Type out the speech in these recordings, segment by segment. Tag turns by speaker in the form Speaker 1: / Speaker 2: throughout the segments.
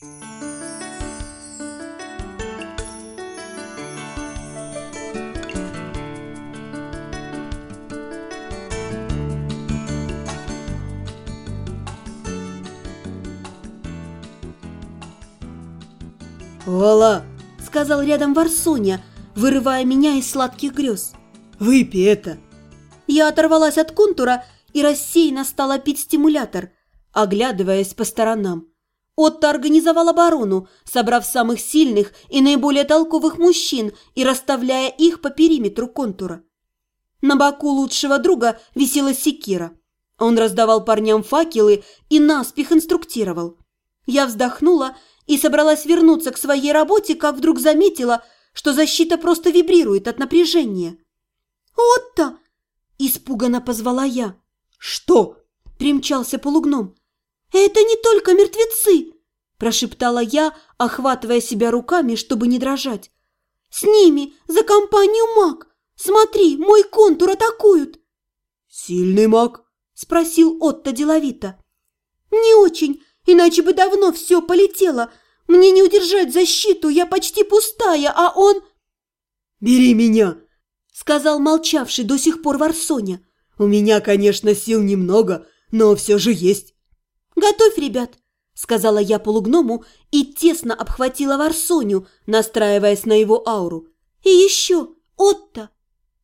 Speaker 1: «Ола!» – сказал рядом Варсоня, вырывая меня из сладких грез. «Выпей это!» Я оторвалась от контура и рассеянно стала пить стимулятор, оглядываясь по сторонам. Отто организовал оборону, собрав самых сильных и наиболее толковых мужчин и расставляя их по периметру контура. На боку лучшего друга висела секира. Он раздавал парням факелы и наспех инструктировал. Я вздохнула и собралась вернуться к своей работе, как вдруг заметила, что защита просто вибрирует от напряжения. «Отто!» – испуганно позвала я.
Speaker 2: «Что?»
Speaker 1: – примчался полугном. «Это не только мертвецы!» – прошептала я, охватывая себя руками, чтобы не дрожать. «С ними за компанию маг! Смотри, мой контур атакуют!»
Speaker 2: «Сильный маг?»
Speaker 1: – спросил Отто деловито. «Не очень, Иначе бы давно все полетело. Мне не удержать защиту, я почти пустая, а он...
Speaker 2: «Бери меня!»
Speaker 1: — сказал молчавший до сих пор Варсоня.
Speaker 2: «У меня, конечно, сил немного, но все же есть».
Speaker 1: «Готовь, ребят!» — сказала я полугному и тесно обхватила Варсоню, настраиваясь на его ауру. «И еще, Отто!»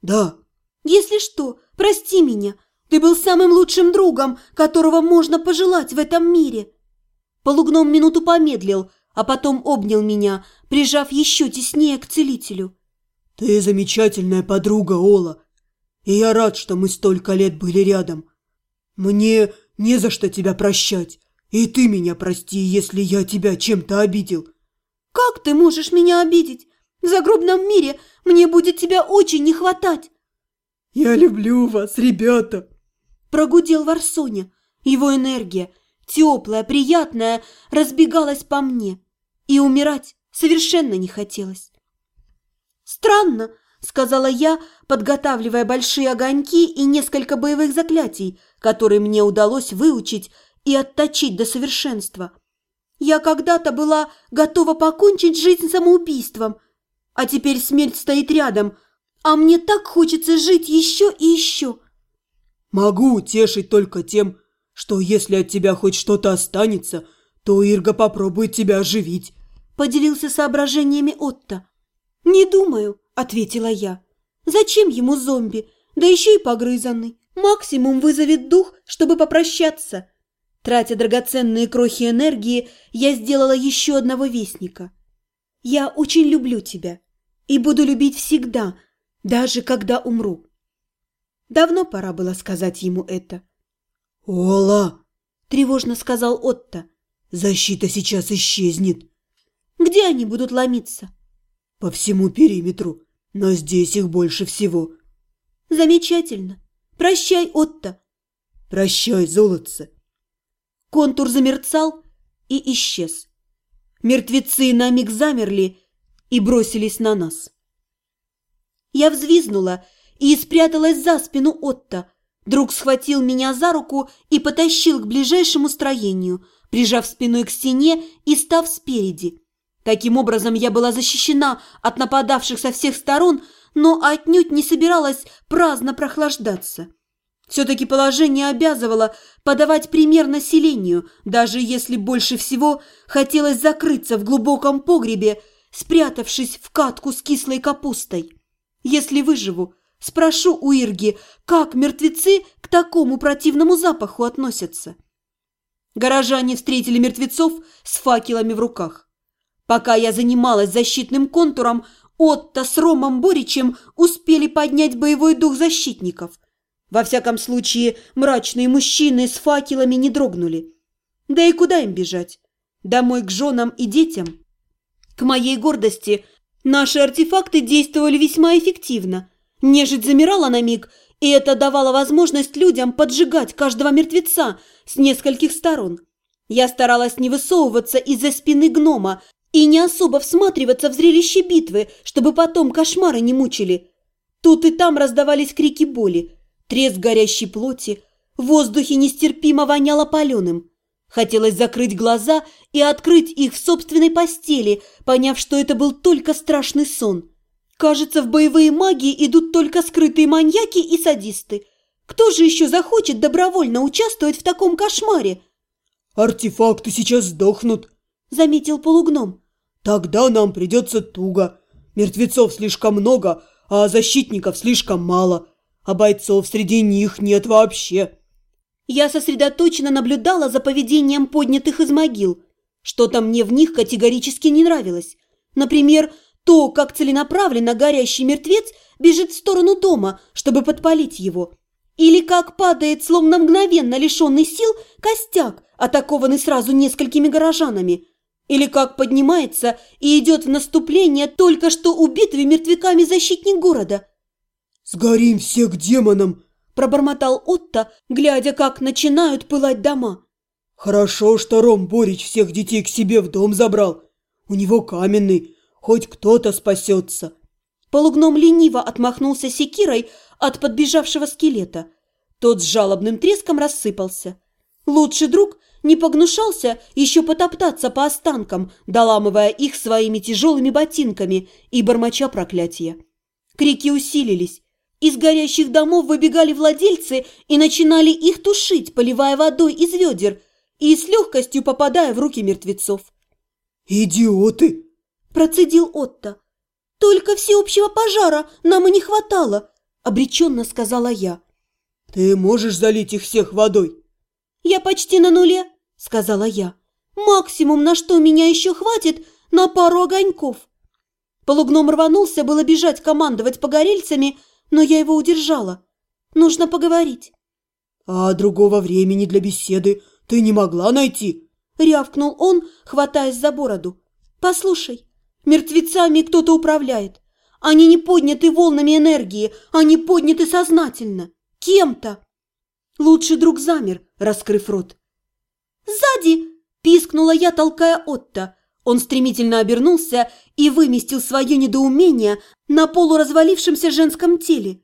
Speaker 2: «Да!»
Speaker 1: «Если что, прости меня. Ты был самым лучшим другом, которого можно пожелать в этом мире!» Полугном минуту помедлил, а потом обнял меня, прижав еще теснее к целителю.
Speaker 2: «Ты замечательная подруга, Ола, и я рад, что мы столько лет были рядом. Мне не за что тебя прощать, и ты меня прости, если я тебя чем-то обидел».
Speaker 1: «Как ты можешь меня обидеть? В загробном мире мне будет тебя очень не хватать».
Speaker 2: «Я люблю вас, ребята!»
Speaker 1: Прогудел Варсоня. Его энергия – теплая, приятная, разбегалась по мне. И умирать совершенно не хотелось. «Странно», — сказала я, подготавливая большие огоньки и несколько боевых заклятий, которые мне удалось выучить и отточить до совершенства. Я когда-то была готова покончить жизнь самоубийством, а теперь смерть стоит рядом, а мне так хочется жить еще и еще.
Speaker 2: Могу утешить только тем, что если от тебя хоть что-то останется, то Ирга попробует тебя оживить», –
Speaker 1: поделился соображениями Отто. «Не думаю», – ответила я. «Зачем ему зомби, да еще и погрызанный? Максимум вызовет дух, чтобы попрощаться». Тратя драгоценные крохи энергии, я сделала еще одного вестника. «Я очень люблю тебя и буду любить всегда, даже когда умру». Давно пора было сказать ему это.
Speaker 2: «Ола!»
Speaker 1: – тревожно сказал Отто.
Speaker 2: «Защита сейчас исчезнет».
Speaker 1: «Где они будут ломиться?»
Speaker 2: «По всему периметру, но здесь их больше всего».
Speaker 1: «Замечательно. Прощай, Отто».
Speaker 2: «Прощай, золотце».
Speaker 1: Контур замерцал и исчез. Мертвецы на миг замерли и бросились на нас. Я взвизнула и спряталась за спину Отто, Друг схватил меня за руку и потащил к ближайшему строению, прижав спиной к стене и став спереди. Таким образом, я была защищена от нападавших со всех сторон, но отнюдь не собиралась праздно прохлаждаться. Все-таки положение обязывало подавать пример населению, даже если больше всего хотелось закрыться в глубоком погребе, спрятавшись в катку с кислой капустой. Если выживу, Спрошу у Ирги, как мертвецы к такому противному запаху относятся. Горожане встретили мертвецов с факелами в руках. Пока я занималась защитным контуром, Отто с Ромом Боричем успели поднять боевой дух защитников. Во всяком случае, мрачные мужчины с факелами не дрогнули. Да и куда им бежать? Домой к женам и детям? К моей гордости, наши артефакты действовали весьма эффективно – Нежить замирала на миг, и это давало возможность людям поджигать каждого мертвеца с нескольких сторон. Я старалась не высовываться из-за спины гнома и не особо всматриваться в зрелище битвы, чтобы потом кошмары не мучили. Тут и там раздавались крики боли, треск горящей плоти, в воздухе нестерпимо воняло паленым. Хотелось закрыть глаза и открыть их в собственной постели, поняв, что это был только страшный сон. Кажется, в боевые магии идут только скрытые маньяки и садисты. Кто же еще захочет добровольно участвовать в таком кошмаре?
Speaker 2: «Артефакты сейчас сдохнут», –
Speaker 1: заметил полугном.
Speaker 2: «Тогда нам придется туго. Мертвецов слишком много, а защитников слишком мало, а бойцов среди них нет вообще».
Speaker 1: Я сосредоточенно наблюдала за поведением поднятых из могил. Что-то мне в них категорически не нравилось. Например, то, как целенаправленно горящий мертвец бежит в сторону дома, чтобы подпалить его. Или как падает, словно мгновенно лишенный сил, костяк, атакованный сразу несколькими горожанами. Или как поднимается и идет в наступление только что убитыми мертвяками защитник города.
Speaker 2: «Сгорим все к демонам!»
Speaker 1: – пробормотал Отто, глядя, как начинают пылать дома.
Speaker 2: «Хорошо, что Ром Борич всех детей к себе в дом забрал. У него каменный, хоть кто-то спасется».
Speaker 1: Полугном лениво отмахнулся секирой от подбежавшего скелета. Тот с жалобным треском рассыпался. Лучший друг не погнушался еще потоптаться по останкам, доламывая их своими тяжелыми ботинками и бормоча проклятия. Крики усилились. Из горящих домов выбегали владельцы и начинали их тушить, поливая водой из ведер и с легкостью попадая в руки мертвецов.
Speaker 2: «Идиоты!»
Speaker 1: – процедил Отто. «Только всеобщего пожара нам и не хватало!» – обреченно сказала я.
Speaker 2: «Ты можешь залить их всех водой?»
Speaker 1: «Я почти на нуле», – сказала я. «Максимум, на что меня еще хватит, на пару огоньков». Полугном рванулся было бежать командовать погорельцами – но я его удержала. Нужно поговорить».
Speaker 2: «А другого времени для беседы ты не могла найти?»
Speaker 1: – рявкнул он, хватаясь за бороду. «Послушай, мертвецами кто-то управляет. Они не подняты волнами энергии, они подняты сознательно. Кем-то». Лучший друг замер, раскрыв рот. «Сзади!» – пискнула я, толкая Отто. Он стремительно обернулся и выместил свое недоумение на полуразвалившемся женском теле.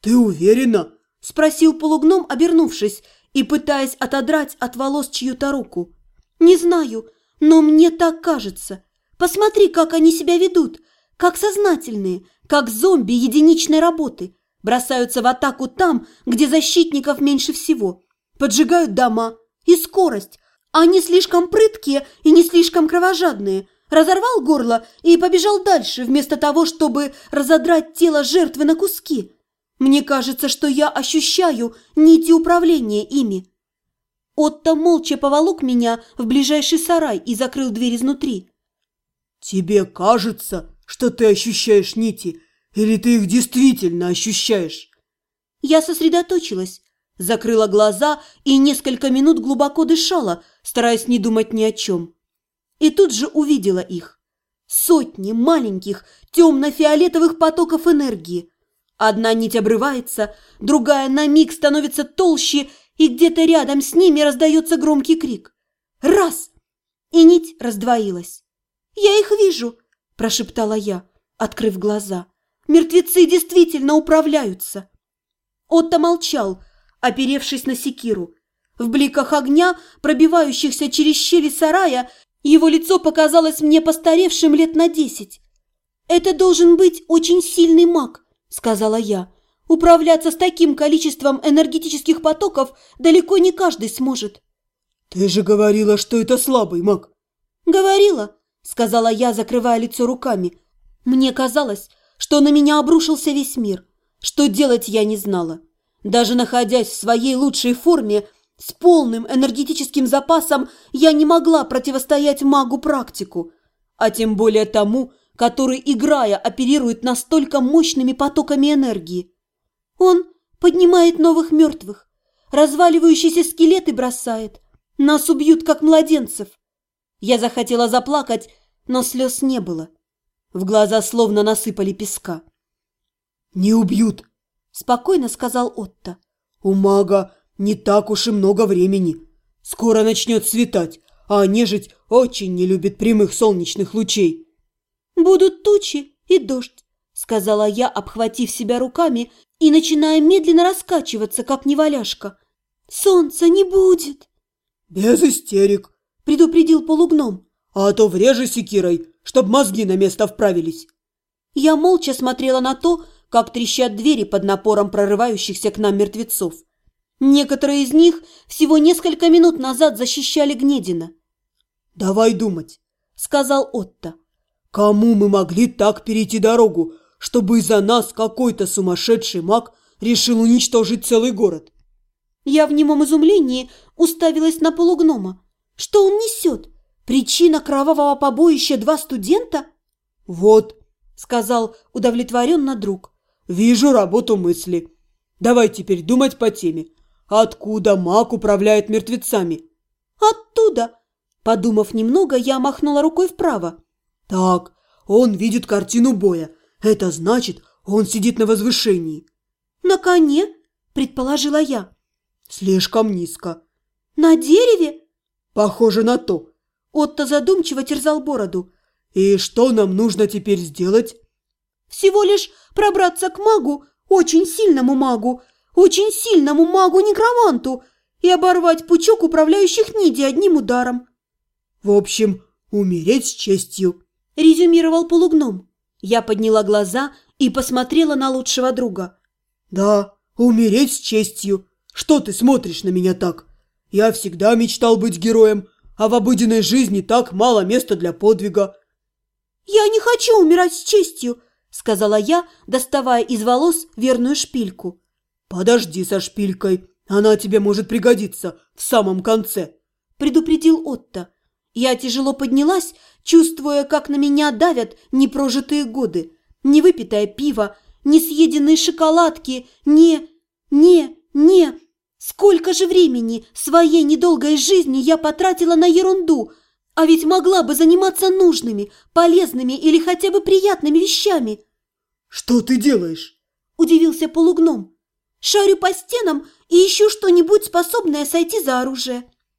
Speaker 2: «Ты уверена?»
Speaker 1: – спросил полугном, обернувшись и пытаясь отодрать от волос чью-то руку. «Не знаю, но мне так кажется. Посмотри, как они себя ведут, как сознательные, как зомби единичной работы. Бросаются в атаку там, где защитников меньше всего. Поджигают дома. И скорость, они слишком прыткие и не слишком кровожадные. Разорвал горло и побежал дальше, вместо того, чтобы разодрать тело жертвы на куски. Мне кажется, что я ощущаю нити управления ими. Отто молча поволок меня в ближайший сарай и закрыл дверь изнутри.
Speaker 2: «Тебе кажется, что ты ощущаешь нити, или ты их действительно ощущаешь?»
Speaker 1: Я сосредоточилась, закрыла глаза и несколько минут глубоко дышала, стараясь не думать ни о чем. И тут же увидела их. Сотни маленьких темно-фиолетовых потоков энергии. Одна нить обрывается, другая на миг становится толще, и где-то рядом с ними раздается громкий крик. Раз! И нить раздвоилась. «Я их вижу!» – прошептала я, открыв глаза. «Мертвецы действительно управляются!» Отто молчал, оперевшись на секиру. В бликах огня, пробивающихся через щели сарая, его лицо показалось мне постаревшим лет на десять. «Это должен быть очень сильный маг», — сказала я. «Управляться с таким количеством энергетических потоков далеко не каждый сможет».
Speaker 2: «Ты же говорила, что это слабый маг».
Speaker 1: «Говорила», — сказала я, закрывая лицо руками. Мне казалось, что на меня обрушился весь мир. Что делать я не знала. Даже находясь в своей лучшей форме, с полным энергетическим запасом я не могла противостоять магу-практику, а тем более тому, который, играя, оперирует настолько мощными потоками энергии. Он поднимает новых мертвых, разваливающиеся скелеты бросает. Нас убьют, как младенцев. Я захотела заплакать, но слез не было. В глаза словно насыпали песка.
Speaker 2: «Не убьют», –
Speaker 1: спокойно сказал Отто.
Speaker 2: «У мага не так уж и много времени. Скоро начнет светать, а нежить очень не любит прямых солнечных лучей.
Speaker 1: «Будут тучи и дождь», — сказала я, обхватив себя руками и начиная медленно раскачиваться, как неваляшка. «Солнца не будет».
Speaker 2: без истерик», –
Speaker 1: предупредил полугном.
Speaker 2: «А то врежи секирой, чтоб мозги на место вправились».
Speaker 1: Я молча смотрела на то, как трещат двери под напором прорывающихся к нам мертвецов. Некоторые из них всего несколько минут назад защищали Гнедина.
Speaker 2: «Давай думать», –
Speaker 1: сказал Отто.
Speaker 2: «Кому мы могли так перейти дорогу, чтобы из-за нас какой-то сумасшедший маг решил уничтожить целый город?»
Speaker 1: Я в немом изумлении уставилась на полугнома. Что он несет? Причина кровавого побоища два студента?
Speaker 2: «Вот», –
Speaker 1: сказал удовлетворенно друг.
Speaker 2: «Вижу работу мысли. Давай теперь думать по теме. Откуда маг управляет мертвецами?»
Speaker 1: «Оттуда!» Подумав немного, я махнула рукой вправо.
Speaker 2: «Так, он видит картину боя. Это значит, он сидит на возвышении».
Speaker 1: «На коне?» – предположила я.
Speaker 2: «Слишком низко».
Speaker 1: «На дереве?»
Speaker 2: «Похоже на то».
Speaker 1: Отто задумчиво терзал бороду.
Speaker 2: «И что нам нужно теперь сделать?»
Speaker 1: «Всего лишь пробраться к магу, очень сильному магу, очень сильному магу-некроманту и оборвать пучок управляющих ниди одним ударом».
Speaker 2: «В общем, умереть с честью», –
Speaker 1: резюмировал полугном. Я подняла глаза и посмотрела на лучшего друга.
Speaker 2: «Да, умереть с честью. Что ты смотришь на меня так? Я всегда мечтал быть героем, а в обыденной жизни так мало места для подвига».
Speaker 1: «Я не хочу умирать с честью», – сказала я, доставая из волос верную шпильку.
Speaker 2: «Подожди со шпилькой, она тебе может пригодиться в самом конце», –
Speaker 1: предупредил Отто. Я тяжело поднялась, чувствуя, как на меня давят непрожитые годы, невыпитое пиво, несъеденные шоколадки, не, не, не. Сколько же времени своей недолгой жизни я потратила на ерунду, а ведь могла бы заниматься нужными, полезными или хотя бы приятными вещами.
Speaker 2: «Что ты делаешь?»
Speaker 1: – удивился полугном. «Шарю по стенам и ищу что-нибудь, способное сойти за оружие».